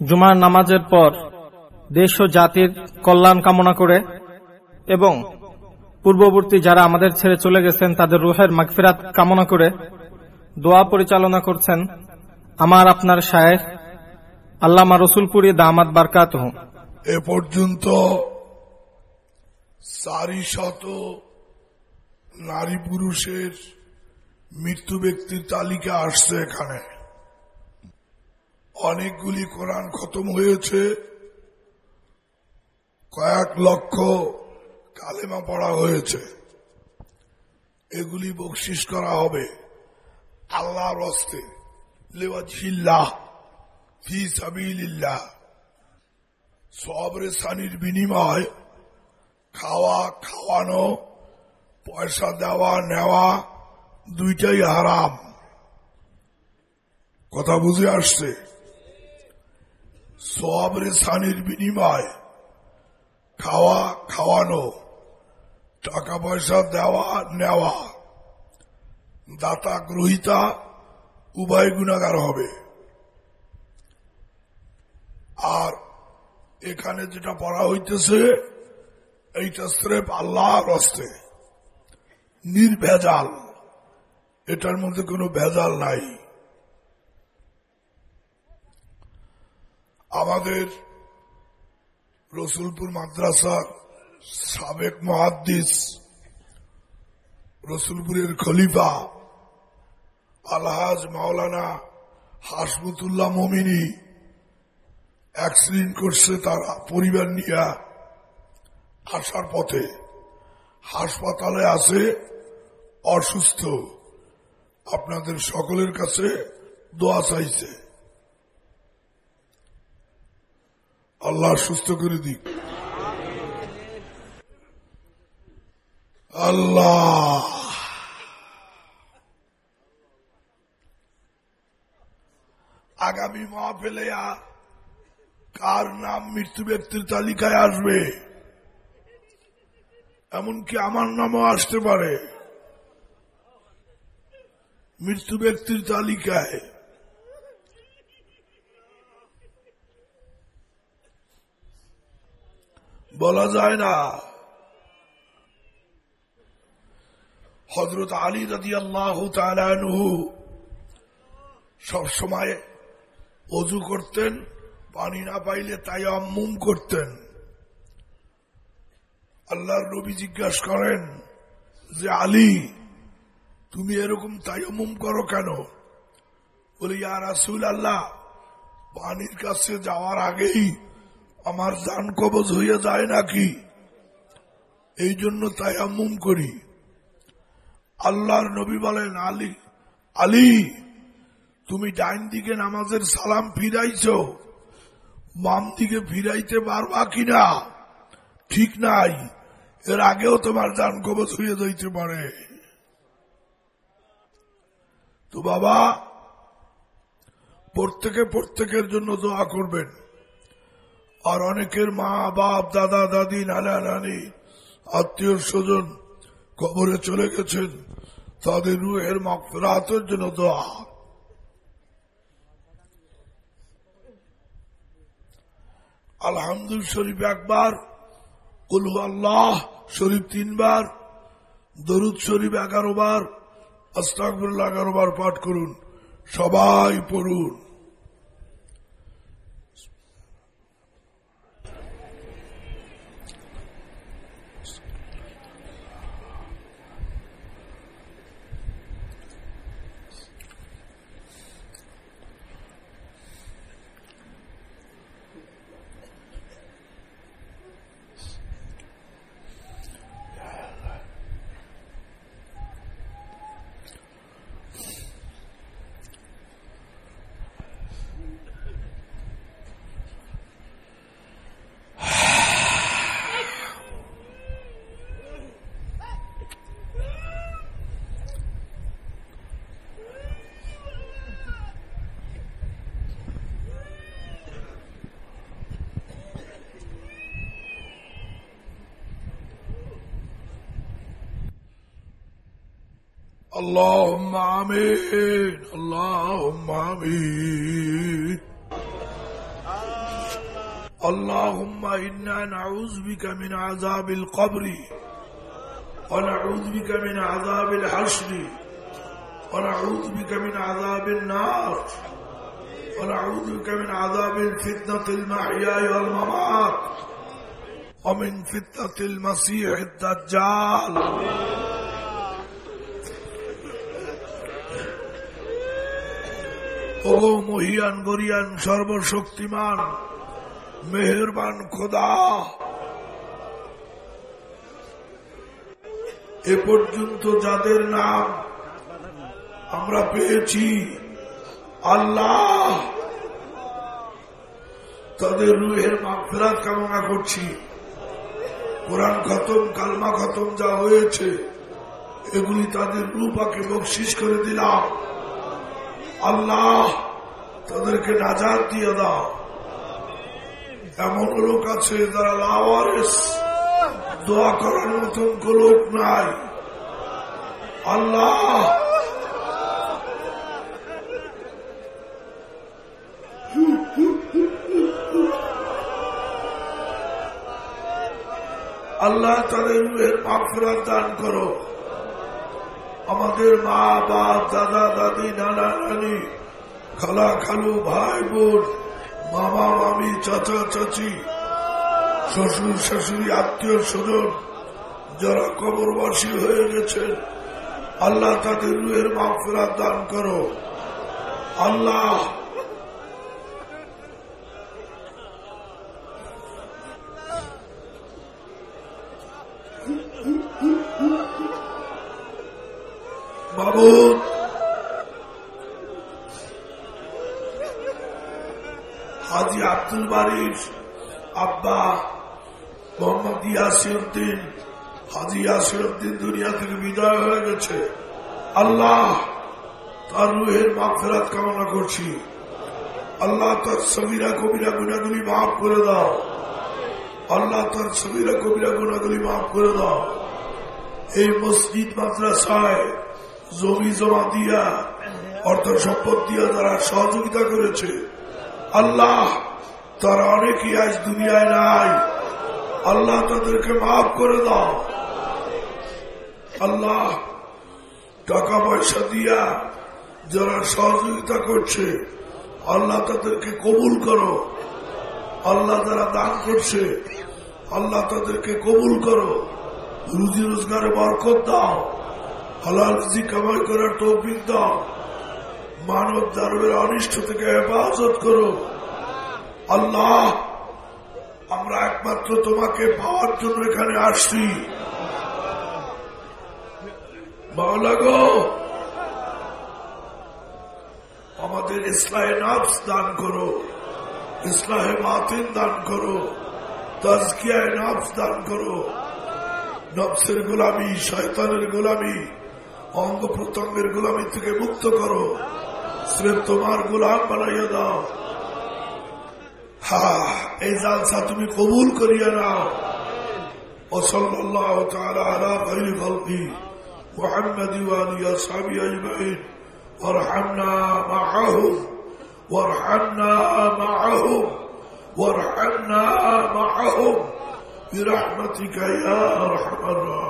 জুমার নামাজের পর দেশ ও জাতির কল্যাণ কামনা করে এবং পূর্ববর্তী যারা আমাদের ছেড়ে চলে গেছেন, তাদের রুহের মাগফিরাত কামনা করে দোয়া পরিচালনা করছেন আমার আপনার শায়েখ আল্লামা রসুলপুরি দামাত বারকাত এ পর্যন্ত চারি শত নারী পুরুষের মৃত্যু ব্যক্তির তালিকা আসছে এখানে। অনেকগুলি কোরআন খতম হয়েছে। কয়েক লক্ষ কালেমা পড়া হয়েছে। এগুলি বকশিস করা হবে। আল্লাহর হস্তে। লেওয়াজিল্লাহ সবরে সানির বিনিময়। খাওয়া, খাওয়ানো, পয়সা দেওয়া, নেওয়া, দুইটাই হারাম। কথা বুঝে আসছে? সবরে সানির বিনিময়। খাওয়া, খাওয়ানো টাকা পয়সা দেওয়া, নেওয়া। দাতা গ্রহিতা উভয় গুণাগার হবে। আর এখানে যেটা পড়া হইতেছে, এইটা স্রেফ আল্লাহর হস্তে। নির্ভেজাল। এটার মধ্যে কোনো ভেজাল নাই। আমাদের রসুলপুর মাদ্রাসার সাবেক মহাদ্দিস, রসুলপুরের খলিফা আলহাজ মাওলানা হাসমতুল্লাহ মমিনী অ্যাক্সিডেন্ট করছে তার পরিবার নিয়ে আসার পথে হাসপাতালে আছে, অসুস্থ। আপনাদের সকলের কাছে দোয়া চাইছে। আল্লাহ সুস্থ করে দিক। আল্লাহ। আগামী মা মাহফেলে কার নাম মৃত্যু ব্যক্তির তালিকায় আসবে? এমনকি আমার নামও আসতে পারে। মৃত্যু ব্যক্তির তালিকায়। বলা যায় না। হজরত আলী রাজি আল্লাহ সবসময় অজু করতেন, পানি না পাইলে তাই আম্মুম করতেন। আল্লাহর নবী জিজ্ঞাসা করেন, যে আলী, তুমি এরকম তাইমুম করো কেন? বলি, ইয়া রাসুল আল্লাহ পানির কাছে যাওয়ার আগেই আমার জান কবজ হয়ে যায় নাকি? এই জন্য তাই আমুম করি। আল্লাহর নবী বলেন, আলী আলী, তুমি ডাইন দিকে নামাজের সালাম ফিরাইছ, বাম দিকে ফিরাইতে পারবা কিনা? ঠিক নাই। এর আগেও তোমার যান কবচ হয়ে যাইতে পারে। তো বাবা, প্রত্যেকে প্রত্যেকের জন্য দোয়া করবেন। আর অনেকের মা, বাপ, দাদা, দাদি, নানা, নানি, আত্মীয় স্বজন কবরে চলে গেছেন। তাদের রুহের মাফরাতের জন্য দোয়া। আলহামদুল শরীফ একবার কুলহু আল্লাহ শরীফ তিনবার, দরুদ শরীফ এগারো বার আস্তাকবুল্লাহ এগারো বার পাঠ করুন। সবাই পড়ুন। اللهم آمين. اللهم آمين. اللهم إنا نعوذ بك من عذاب القبر ونعوذ بك من عذاب الحشر ونعوذ بك من عذاب النار ونعوذ بك من عذاب الفتنة المحيا والممات ومن فتنة المسيح الدجال. ও মহিয়ান গরিয়ান, সর্বশক্তিমান, মেহেরবান খোদা। এ পর্যন্ত যাদের নাম আমরা পেয়েছি আল্লাহ, তাদের রুহের মাফেরাত কামনা করছি। কোরআন খতম, কালমা খতম যা হয়েছে, এগুলি তাদের রূপাকে বকশিস করে দিলাম। আল্লাহ তাদেরকে নাজার দিয়ে দাও। এমন লোক আছে যারা লাওয়ারেস। দোয়া করার মতন লোক নাই। আল্লাহ। আল্লাহ তাদের রুহের মাফরাত দান করো। আমাদের মা বাপ দাদা, দাদি, নানা, নানি, খালা, খালু, ভাই, বোন, মামা, মামি, চাচা, চাচি, শ্বশুর, শাশুড়ি, আত্মীয় স্বজন, যারা কবরবাসী হয়ে গেছেন, আল্লাহ তাদের রুহের মাফরাত দান করো। আল্লাহ হাজি আব্দুল বারির আব্বা মোহাম্মদ ইয়াসিউদ্দিন, হাজি ইয়াসিউদ্দিন দুনিয়া থেকে বিদায় হয়ে গেছে। আল্লাহ তার রুহের মাফেরাত কামনা করছি। আল্লাহ তার সবিরা কবিরা গুণাগুলি মাফ করে দাও। আল্লাহ তার সবিরা কবিরা গুণাগুলি মাফ করে দাও। এই মসজিদ মাদ্রাসায় জমি জমা দিয়া অর্থ সম্পদ দিয়া তারা সহযোগিতা করেছে আল্লাহ, তারা অনেকেই আজ দুনিয়ায় নাই। আল্লাহ তাদেরকে মাফ করে দাও। আল্লাহ টাকা পয়সা দিয়া যারা সহযোগিতা করছে, আল্লাহ তাদেরকে কবুল করো। আল্লাহ যারা দান করছে, আল্লাহ তাদেরকে কবুল করো। রুজি রোজগারে বরকত দাও। হালাল রুজি কামাই করার তৌফিক দাও। মানব দারবের অনিষ্ট থেকে হেফাজত করো আল্লাহ, আমরা একমাত্র তোমাকে পাওয়ার জন্য এখানে আসছি। আমাদের ইসলাহে নফস দান করো, ইসলাহে মাতিন দান করো, তাজকিয়ায় নফস দান করো। নফসের গোলামি, শয়তানের গোলামি অঙ্গ প্রত্যঙ্গের গোলামি থেকে মুক্ত করো। স্রেফ তোমার গোলাম বানাইয়া দাও হা এই জালসা তুমি কবুল করিয়া নাও وصلى الله تعالى على خير خلقه محمد وآله أصحابه أجمعين وارحمنا معهم وارحمنا معهم وارحمنا معهم برحمتك يا أرحم الراحمين